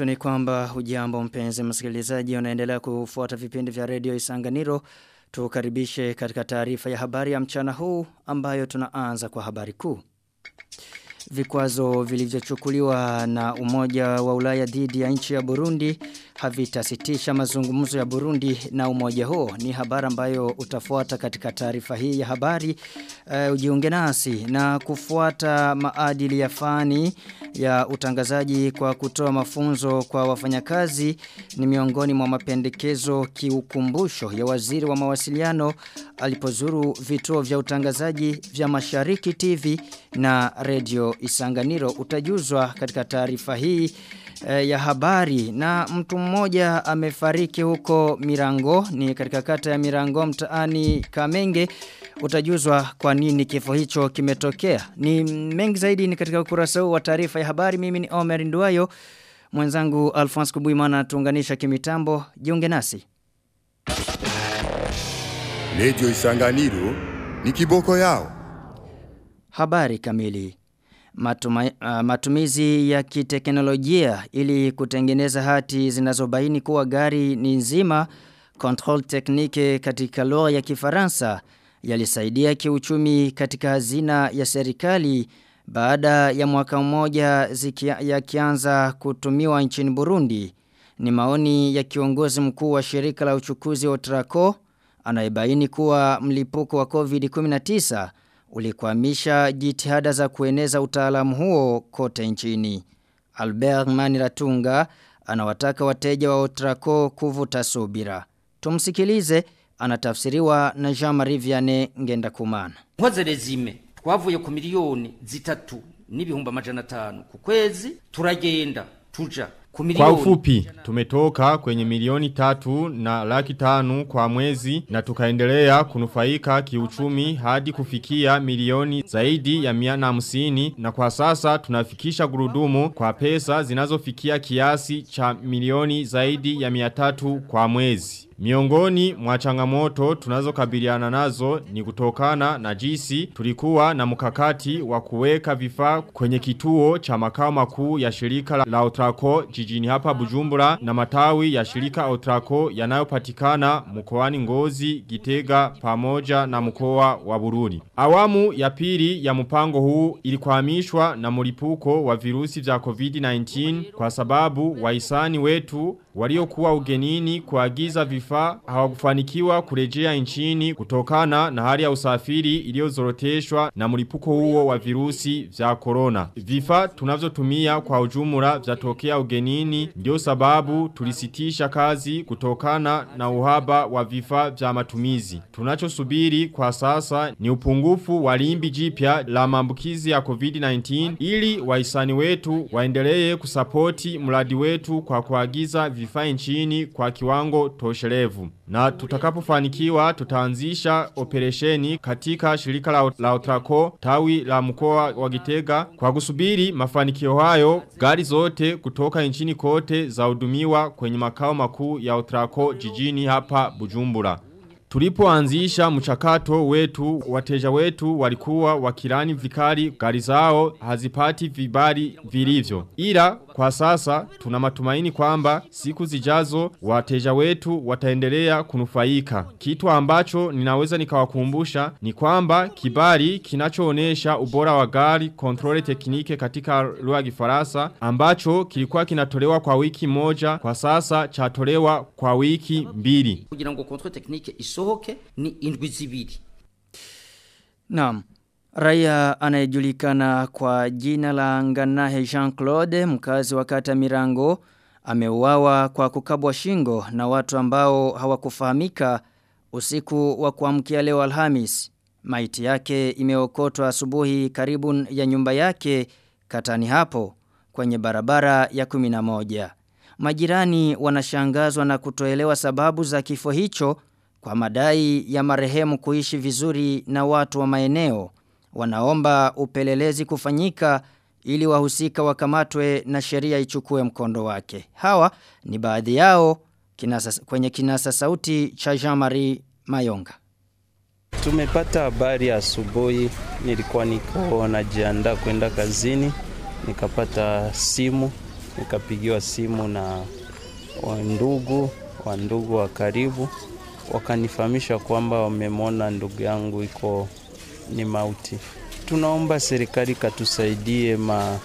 Yetu ni kwamba hujambo mpenzi msikilizaji unaendelea kufuata vipindi vya redio Isanganiro. Tukaribishe katika taarifa ya habari ya mchana huu ambayo tunaanza kwa habari kuu. Vikwazo vilivyochukuliwa na umoja wa ulaya dhidi ya nchi ya Burundi havitasitisha mazungumzo ya Burundi na umoja huo. Ni habari ambayo utafuata katika taarifa hii ya habari. Uh, ujiunge nasi na kufuata maadili ya fani ya utangazaji kwa kutoa mafunzo kwa wafanyakazi ni miongoni mwa mapendekezo kiukumbusho ya waziri wa mawasiliano alipozuru vituo vya utangazaji vya Mashariki TV na Radio Isanganiro utajuzwa katika taarifa hii e, ya habari. Na mtu mmoja amefariki huko Mirango ni katika kata ya Mirango mtaani Kamenge. Utajuzwa kwa nini kifo hicho kimetokea. Ni mengi zaidi ni katika ukurasa huu wa taarifa ya habari. Mimi ni Omer Nduayo mwenzangu Alphonse Kubuimana tuunganisha kimitambo. Jiunge nasi. Radio Isanganiro ni kiboko yao. Habari kamili. Matuma, uh, matumizi ya kiteknolojia ili kutengeneza hati zinazobaini kuwa gari ni nzima control technique katika lugha ya Kifaransa yalisaidia kiuchumi katika hazina ya serikali baada ya mwaka mmoja yakianza kutumiwa nchini Burundi. Ni maoni ya kiongozi mkuu wa shirika la uchukuzi wa Traco anayebaini kuwa mlipuko wa COVID-19 ulikwamisha jitihada za kueneza utaalamu huo kote nchini. Albert Maniratunga anawataka wateja wa Otraco kuvuta subira. Tumsikilize anatafsiriwa na Jean-Marie Vianney Ngendakumana. Nkoze rezime twavuye ku miliyoni zitatu n'ibihumbi amajana atanu ku kwezi turagenda tuja kwa ufupi, tumetoka kwenye milioni tatu na laki tanu kwa mwezi na tukaendelea kunufaika kiuchumi hadi kufikia milioni zaidi ya miana hamsini na kwa sasa tunafikisha gurudumu kwa pesa zinazofikia kiasi cha milioni zaidi ya miatatu kwa mwezi. Miongoni mwa changamoto tunazokabiliana nazo ni kutokana na jinsi tulikuwa na mkakati wa kuweka vifaa kwenye kituo cha makao makuu ya shirika la Otraco jijini hapa Bujumbura na matawi ya shirika Otraco yanayopatikana mkoani Ngozi, Gitega pamoja na mkoa wa Bururi. Awamu ya pili ya mpango huu ilikwamishwa na mlipuko wa virusi vya COVID-19 kwa sababu waisani wetu waliokuwa ugenini kuagiza vifaa hawakufanikiwa kurejea nchini kutokana na hali ya usafiri iliyozoroteshwa na mlipuko huo wa virusi vya corona. Vifaa tunavyotumia kwa ujumla vyatokea ugenini ndio sababu tulisitisha kazi kutokana na uhaba wa vifaa vya matumizi. Tunachosubiri kwa sasa ni upungufu wa limbi jipya la maambukizi ya COVID-19 ili wahisani wetu waendelee kusapoti mradi wetu kwa kuagiza nchini kwa kiwango toshelevu. Na tutakapofanikiwa tutaanzisha operesheni katika shirika la, la Otraco tawi la mkoa wa Gitega kwa kusubiri mafanikio hayo gari zote kutoka nchini kote zaudumiwa kwenye makao makuu ya Otraco jijini hapa Bujumbura. Tulipoanzisha mchakato wetu, wateja wetu walikuwa wakilani vikali gari zao hazipati vibali vilivyo. Ila kwa sasa tuna matumaini kwamba siku zijazo wateja wetu wataendelea kunufaika. Kitu ambacho ninaweza nikawakumbusha ni kwamba kibali kinachoonesha ubora wa gari kontrole teknike katika lugha ya Kifaransa ambacho kilikuwa kinatolewa kwa wiki moja kwa sasa chatolewa kwa wiki mbili. Kugira ngo kontrole teknike isohoke ni indwi zibiri. Naam. Raia anayejulikana kwa jina la Nganahe Jean-Claude mkazi wa kata Mirango ameuawa kwa kukabwa shingo na watu ambao hawakufahamika usiku wa kuamkia leo Alhamis. Maiti yake imeokotwa asubuhi karibu ya nyumba yake katani hapo kwenye barabara ya 11. Majirani wanashangazwa na kutoelewa sababu za kifo hicho kwa madai ya marehemu kuishi vizuri na watu wa maeneo wanaomba upelelezi kufanyika ili wahusika wakamatwe na sheria ichukue mkondo wake. Hawa ni baadhi yao kinasa, kwenye kinasa sauti cha Jean-Marie Mayonga. Tumepata habari asubuhi, nilikuwa niko najiandaa kwenda kazini, nikapata simu nikapigiwa simu na wandugu wandugu wa karibu, wakanifahamisha kwamba wamemwona ndugu yangu iko ni mauti. Tunaomba serikali katusaidie, ma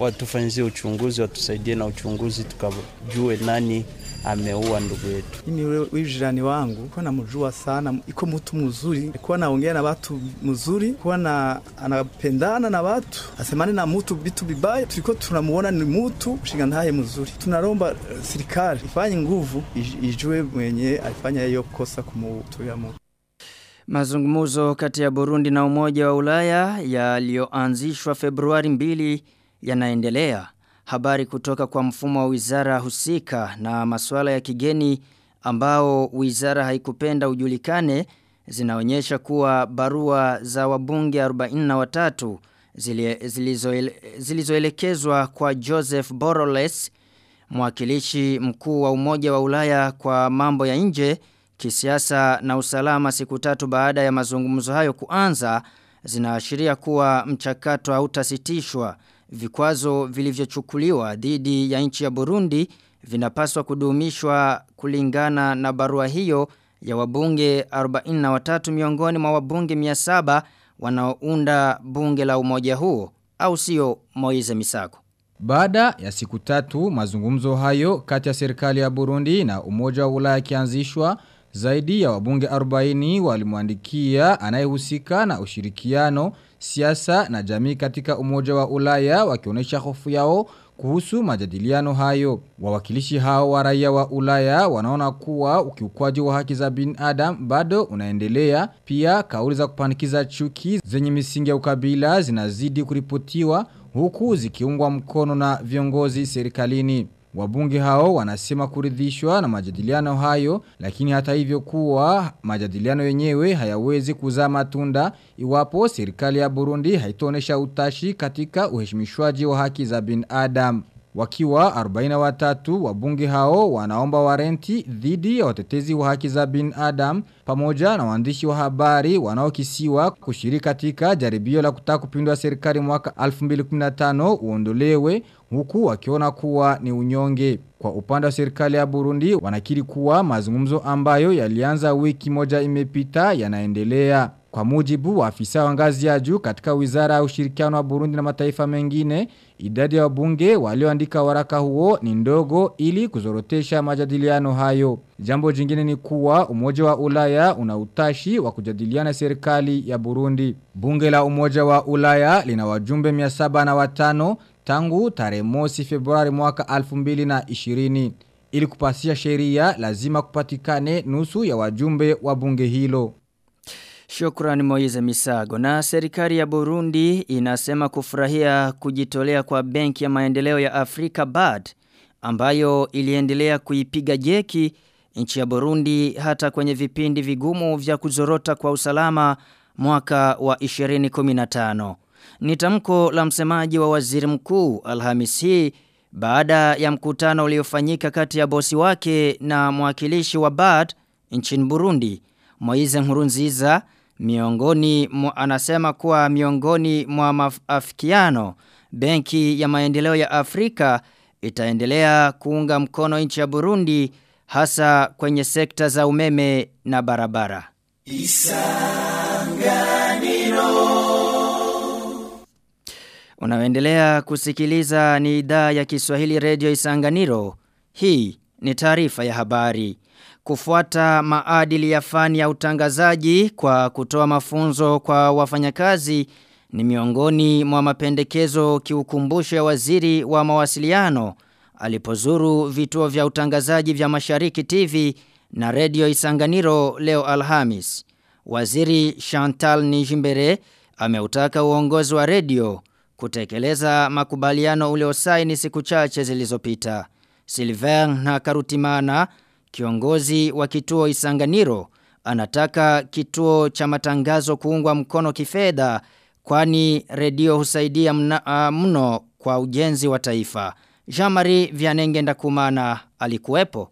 watufanyizie uchunguzi, watusaidie na uchunguzi, tukajue nani ameua ndugu yetu. Mimi huyu jirani wangu kwa namjua sana, iko mtu mzuri, kuwa naongea na watu mzuri, kuwa na anapendana na watu, asemane na mutu bitu vibaya, Tuliko tunamuona ni mtu mshinga naye mzuri. Tunaromba serikali ifanye nguvu, ijue mwenye alifanya hiyo kosa kumutuya mtu. Mazungumuzo kati ya Burundi na Umoja wa Ulaya yaliyoanzishwa Februari 2 yanaendelea. Habari kutoka kwa mfumo wa wizara husika na masuala ya kigeni ambao wizara haikupenda ujulikane zinaonyesha kuwa barua za wabunge 43 zilizoelekezwa zilizo kwa Joseph Boroles mwakilishi mkuu wa Umoja wa Ulaya kwa mambo ya nje kisiasa na usalama siku tatu baada ya mazungumzo hayo kuanza zinaashiria kuwa mchakato hautasitishwa. Vikwazo vilivyochukuliwa dhidi ya nchi ya Burundi vinapaswa kudumishwa kulingana na barua hiyo ya wabunge 43 miongoni mwa wabunge 700 wanaounda bunge la umoja huo au sio Moize Misako Baada ya siku tatu mazungumzo hayo kati ya serikali ya Burundi na umoja wa Ulaya kianzishwa zaidi ya wabunge 40 walimwandikia anayehusika na ushirikiano, siasa na jamii katika umoja wa Ulaya wakionyesha hofu yao kuhusu majadiliano hayo. Wawakilishi hao wa raia wa Ulaya wanaona kuwa ukiukwaji wa haki za binadamu bado unaendelea. Pia kauli za kupanikiza chuki zenye misingi ya ukabila zinazidi kuripotiwa huku zikiungwa mkono na viongozi serikalini. Wabunge hao wanasema kuridhishwa na majadiliano hayo lakini hata hivyo kuwa majadiliano yenyewe hayawezi kuzaa matunda iwapo serikali ya Burundi haitonesha utashi katika uheshimishwaji wa haki za binadamu. Wakiwa 43 wabunge hao wanaomba warenti dhidi ya watetezi wa haki za binadamu pamoja na waandishi wa habari wanaokisiwa kushiriki katika jaribio la kutaka kupindua serikali mwaka 2015 uondolewe huku wakiona kuwa ni unyonge. Kwa upande wa serikali ya Burundi wanakiri kuwa mazungumzo ambayo yalianza wiki moja imepita yanaendelea. Kwa mujibu wa afisa wa ngazi ya juu katika wizara ya ushirikiano wa Burundi na mataifa mengine, idadi ya wabunge walioandika waraka huo ni ndogo ili kuzorotesha majadiliano hayo. Jambo jingine ni kuwa umoja wa ulaya una utashi wa kujadiliana serikali ya Burundi. Bunge la umoja wa ulaya lina wajumbe 705 tangu tarehe mosi Februari mwaka 2020. Ili kupasia sheria lazima kupatikane nusu ya wajumbe wa bunge hilo. Shukrani Moize Misago. Na serikali ya Burundi inasema kufurahia kujitolea kwa benki ya maendeleo ya Afrika BAD ambayo iliendelea kuipiga jeki nchi ya Burundi hata kwenye vipindi vigumu vya kuzorota kwa usalama mwaka wa 2015. Ni tamko la msemaji wa waziri mkuu Alhamis hii baada ya mkutano uliofanyika kati ya bosi wake na mwakilishi wa BAD nchini Burundi. moise Nkurunziza miongoni mwa, anasema kuwa miongoni mwa maafikiano benki ya maendeleo ya Afrika itaendelea kuunga mkono nchi ya Burundi hasa kwenye sekta za umeme na barabara. Unaendelea kusikiliza ni idhaa ya Kiswahili Radio Isanganiro. Hii ni taarifa ya habari. Kufuata maadili ya fani ya utangazaji kwa kutoa mafunzo kwa wafanyakazi ni miongoni mwa mapendekezo kiukumbusho ya waziri wa mawasiliano alipozuru vituo vya utangazaji vya Mashariki TV na Radio Isanganiro leo Alhamis. Waziri Chantal Nijimbere ameutaka uongozi wa radio kutekeleza makubaliano uliosaini siku chache zilizopita. Silver na Karutimana Kiongozi wa kituo Isanganiro anataka kituo cha matangazo kuungwa mkono kifedha kwani redio husaidia mna, uh, mno kwa ujenzi wa taifa. Jean-Marie Vianenge Ndakumana alikuwepo.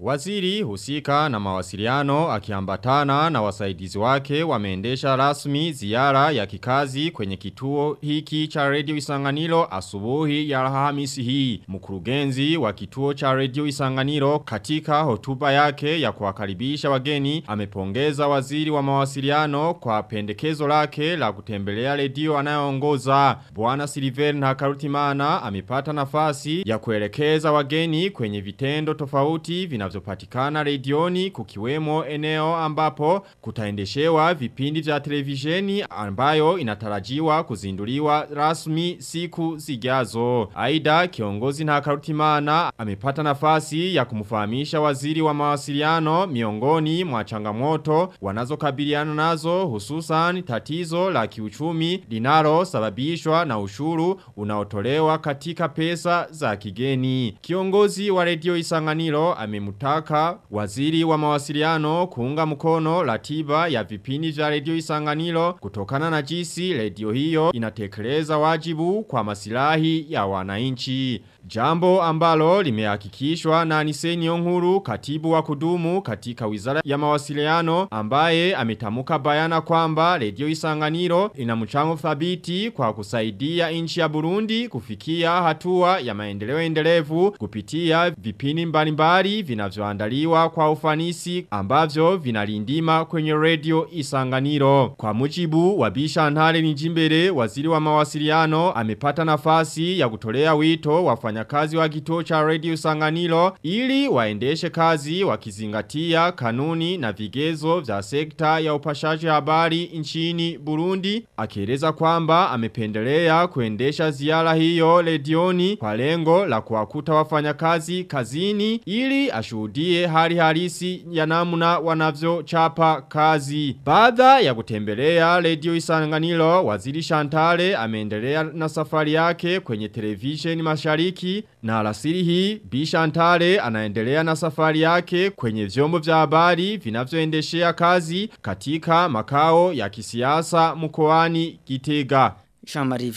Waziri husika na mawasiliano akiambatana na wasaidizi wake wameendesha rasmi ziara ya kikazi kwenye kituo hiki cha Radio Isanganiro asubuhi ya Alhamisi hii. Mkurugenzi wa kituo cha Radio Isanganiro katika hotuba yake ya kuwakaribisha wageni amepongeza waziri wa mawasiliano kwa pendekezo lake la kutembelea redio anayoongoza. Bwana Silver Ntakarutimana amepata nafasi ya kuelekeza wageni kwenye vitendo tofauti vinavyopatikana redioni kukiwemo eneo ambapo kutaendeshewa vipindi vya televisheni ambayo inatarajiwa kuzinduliwa rasmi siku zijazo. Aida kiongozi Ntakarutimana amepata nafasi ya kumfahamisha waziri wa mawasiliano miongoni mwa changamoto wanazokabiliana nazo hususan tatizo la kiuchumi linalo sababishwa na ushuru unaotolewa katika pesa za kigeni. Kiongozi wa redio Isanganiro amemutaka waziri wa mawasiliano kuunga mkono latiba ya vipindi vya redio Isanganiro kutokana na jinsi redio hiyo inatekeleza wajibu kwa masilahi ya wananchi. Jambo ambalo limehakikishwa na Aniseni Onhuru katibu wa kudumu katika wizara ya mawasiliano ambaye ametamuka bayana kwamba redio Isanganiro ina mchango thabiti kwa kusaidia nchi ya Burundi kufikia hatua ya maendeleo endelevu kupitia vipindi mbalimbali vinavyoandaliwa kwa ufanisi ambavyo vinalindima kwenye redio Isanganiro. Kwa mujibu wa Bisha Ntare Nijimbere waziri wa mawasiliano amepata nafasi ya kutolea wito wafanyakazi wa kituo cha Radio Sanganilo ili waendeshe kazi wakizingatia kanuni na vigezo vya sekta ya upashaji habari nchini Burundi akieleza kwamba amependelea kuendesha ziara hiyo redioni kwa lengo la kuwakuta wafanyakazi kazini ili ashuhudie hali halisi ya namna wanavyochapa kazi. Baada ya kutembelea Radio Isanganiro waziri Shantale ameendelea na safari yake kwenye televisheni mashariki na alasiri hii Bi Shantale anaendelea na safari yake kwenye vyombo vya habari vinavyoendeshea kazi katika makao ya kisiasa mkoani Gitega. Shamari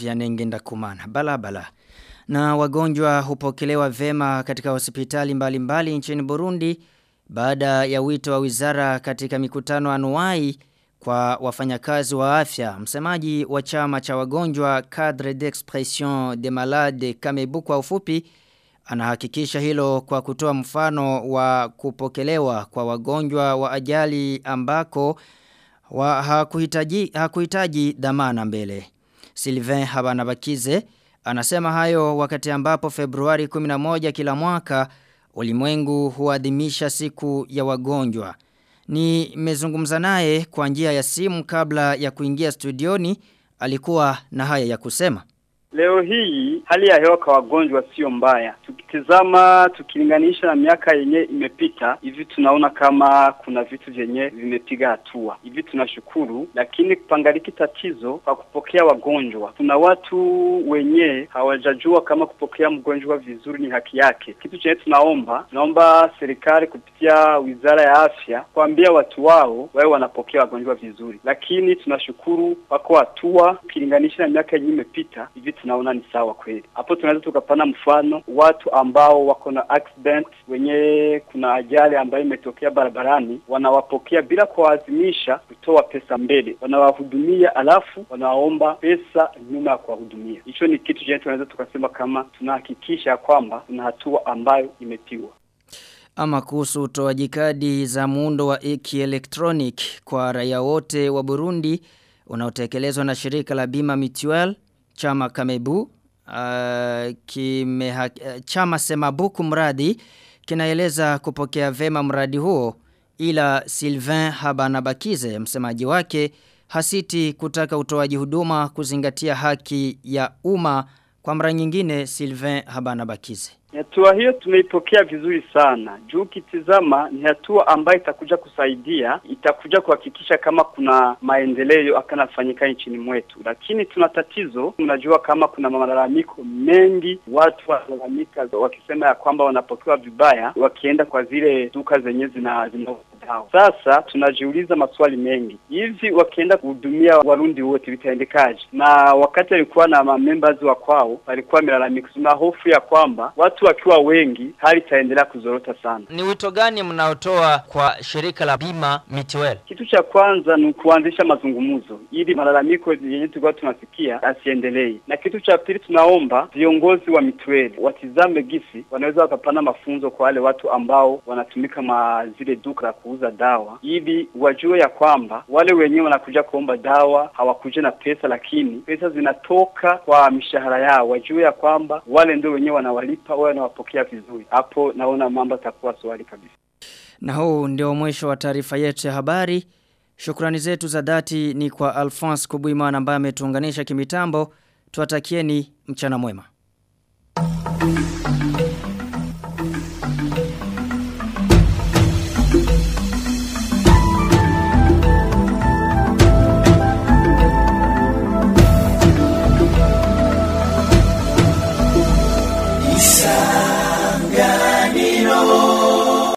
kumana bala balabala. Na wagonjwa hupokelewa vema katika hospitali mbalimbali nchini Burundi baada ya wito wa wizara katika mikutano anuai kwa wafanyakazi wa afya. Msemaji wa chama cha wagonjwa Cadre d'Expression de Malade Kamebu kwa ufupi anahakikisha hilo kwa kutoa mfano wa kupokelewa kwa wagonjwa wa ajali ambako wa hakuhitaji, hakuhitaji dhamana mbele. Sylvain Habanabakize anasema hayo wakati ambapo Februari 11 kila mwaka ulimwengu huadhimisha siku ya wagonjwa. Ni mezungumza naye kwa njia ya simu kabla ya kuingia studioni alikuwa na haya ya kusema. Leo hii hali ya hewa kwa wagonjwa sio mbaya. Tukitizama tukilinganisha na miaka yenye imepita, hivi tunaona kama kuna vitu vyenye vimepiga hatua. Hivi tunashukuru, lakini kupangaliki tatizo kwa kupokea wagonjwa. Kuna watu wenye hawajajua kama kupokea mgonjwa vizuri ni haki yake. Kitu chenye tunaomba, tunaomba serikali kupitia Wizara ya Afya kuambia watu wao wawe wanapokea wagonjwa vizuri. Lakini tunashukuru wako hatua ukilinganisha na miaka yenye imepita, hivi tunaona ni sawa kweli. Hapo tunaweza tukapana mfano watu ambao wako na accident wenye kuna ajali ambayo imetokea barabarani, wanawapokea bila kuwalazimisha kutoa pesa mbele, wanawahudumia alafu wanaomba pesa nyuma ya kuwahudumia. Hicho ni kitu chenye tunaweza tukasema kama tunahakikisha kwamba kuna hatua ambayo imepigwa. Ama kuhusu utoaji kadi za muundo wa e-electronic kwa raia wote wa Burundi unaotekelezwa na shirika la bima Mutual chama Kamebu uh, kime, uh, chama Semabuku mradi kinaeleza kupokea vema mradi huo ila Sylvain Habanabakize msemaji wake hasiti kutaka utoaji huduma kuzingatia haki ya umma kwa mara nyingine Sylvain Habanabakize Hatua hiyo tumeipokea vizuri sana. Juu kitizama ni hatua ambayo itakuja kusaidia, itakuja kuhakikisha kama kuna maendeleo akanafanyika nchini mwetu. Lakini tuna tatizo, mnajua kama kuna malalamiko mengi, watu wanalalamika wakisema ya kwamba wanapokewa vibaya wakienda kwa zile duka zenye zina, zina hao. Sasa tunajiuliza maswali mengi. Hivi wakienda kuhudumia Warundi wote vitaendekaje? Na wakati alikuwa na mamembers wa kwao walikuwa wamelalamika tuna hofu ya kwamba watu wakiwa wengi hali itaendelea kuzorota sana. Ni wito gani mnaotoa kwa shirika la bima Mitiwel? Kitu cha kwanza ni kuanzisha mazungumzo ili malalamiko yenye tulikuwa tunasikia asiendelee, na kitu cha pili tunaomba viongozi wa Mitwel watizame gisi wanaweza wakapana mafunzo kwa wale watu ambao wanatumika ma zile duka la kuuza dawa, ili wajue ya kwamba wale wenyewe wanakuja kuomba dawa hawakuja na pesa, lakini pesa zinatoka kwa mishahara yao, wajue ya kwamba wale ndio wenyewe wanawalipa, wao wanawapokea vizuri. Hapo naona mambo atakuwa swali kabisa. Na huu ndio mwisho wa taarifa yetu ya habari. Shukrani zetu za dhati ni kwa Alphonse Kubuimana ambaye ametuunganisha kimitambo. Tuwatakieni mchana mwema.